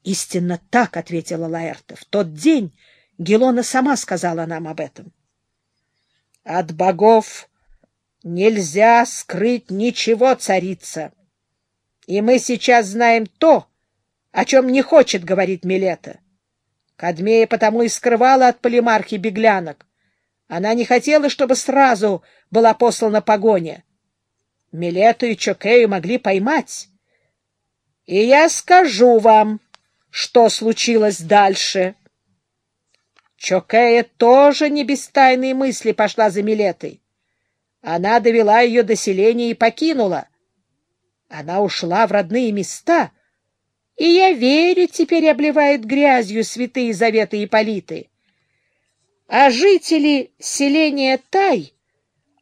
— Истинно так, — ответила Лаэрта. — В тот день Гелона сама сказала нам об этом. — От богов нельзя скрыть ничего, царица. И мы сейчас знаем то, о чем не хочет говорить Милета. Кадмея потому и скрывала от полимархи беглянок. Она не хотела, чтобы сразу была послана погоня. Милету и Чокею могли поймать. И я скажу вам, что случилось дальше. Чокея тоже не без тайной мысли пошла за Милетой. Она довела ее до селения и покинула. Она ушла в родные места, и я верю, теперь обливает грязью святые заветы Ипполиты. А жители селения Тай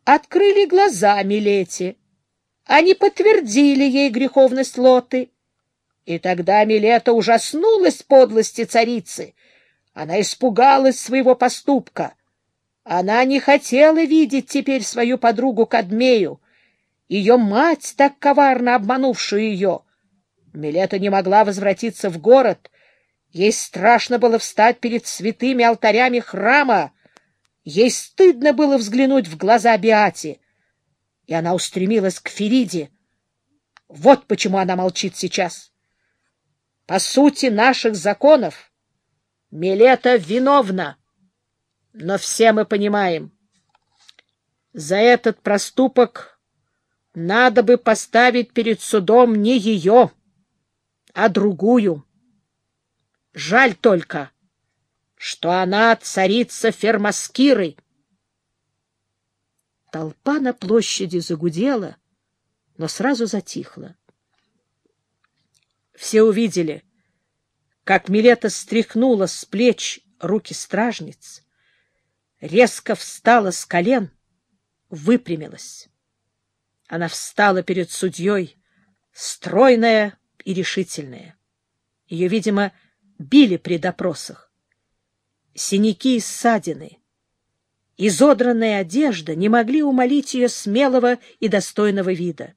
открыли глаза Милете. Они подтвердили ей греховность Лоты. И тогда Милета ужаснулась подлости царицы. Она испугалась своего поступка. Она не хотела видеть теперь свою подругу Кадмею, ее мать, так коварно обманувшую ее. Милета не могла возвратиться в город. Ей страшно было встать перед святыми алтарями храма. Ей стыдно было взглянуть в глаза Биати. И она устремилась к Фериде. Вот почему она молчит сейчас. По сути наших законов Милета виновна. Но все мы понимаем, за этот проступок надо бы поставить перед судом не ее, а другую. Жаль только, что она царица Фермаскиры. Толпа на площади загудела, но сразу затихла. Все увидели, как Милета стряхнула с плеч руки стражниц, резко встала с колен, выпрямилась. Она встала перед судьей, стройная и решительная. Ее, видимо, били при допросах. Синяки и ссадины, изодранная одежда не могли умолить ее смелого и достойного вида.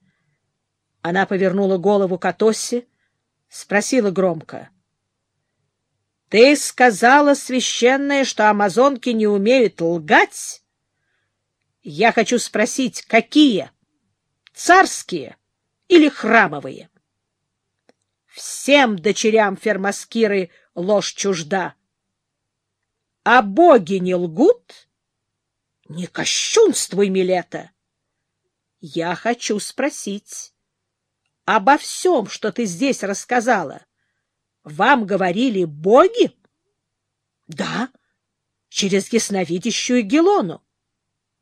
Она повернула голову к Атосе, спросила громко. — Ты сказала, священная, что амазонки не умеют лгать? Я хочу спросить, какие? Царские или храмовые? Всем дочерям Фермаскиры ложь чужда. А боги не лгут? Не кощунствуй, Милета! Я хочу спросить обо всем, что ты здесь рассказала, вам говорили боги? — Да, через ясновидящую Гелону.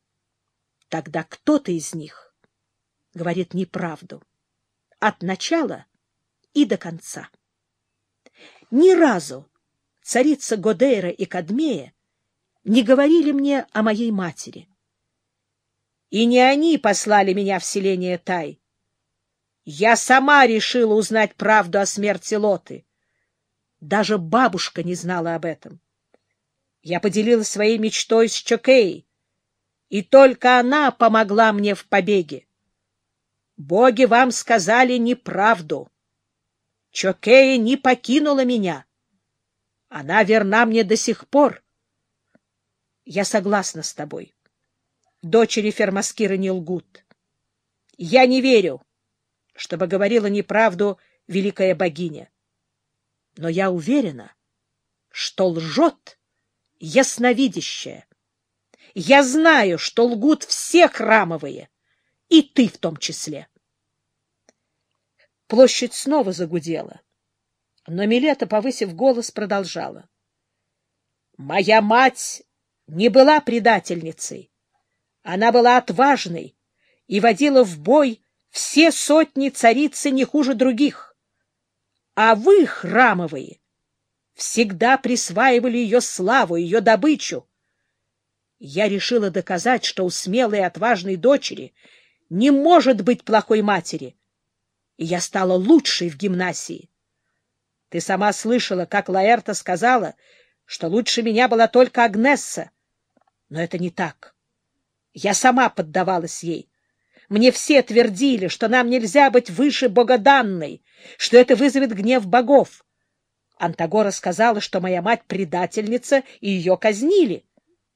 — Тогда кто-то из них говорит неправду от начала и до конца. Ни разу царица Годейра и Кадмея не говорили мне о моей матери. И не они послали меня в селение Тай, я сама решила узнать правду о смерти Лоты. Даже бабушка не знала об этом. Я поделилась своей мечтой с Чокей, и только она помогла мне в побеге. Боги вам сказали неправду. Чокея не покинула меня. Она верна мне до сих пор. Я согласна с тобой. Дочери Фермаскира не лгут. Я не верю, чтобы говорила неправду великая богиня. Но я уверена, что лжет ясновидящая. Я знаю, что лгут все храмовые, и ты в том числе. Площадь снова загудела, но Милета, повысив голос, продолжала. «Моя мать не была предательницей. Она была отважной и водила в бой все сотни царицы не хуже других. А вы, храмовые, всегда присваивали ее славу, ее добычу. Я решила доказать, что у смелой и отважной дочери не может быть плохой матери, и я стала лучшей в гимнасии. Ты сама слышала, как Лаэрта сказала, что лучше меня была только Агнесса. Но это не так. Я сама поддавалась ей. Мне все твердили, что нам нельзя быть выше богоданной, что это вызовет гнев богов. Антагора сказала, что моя мать предательница, и ее казнили.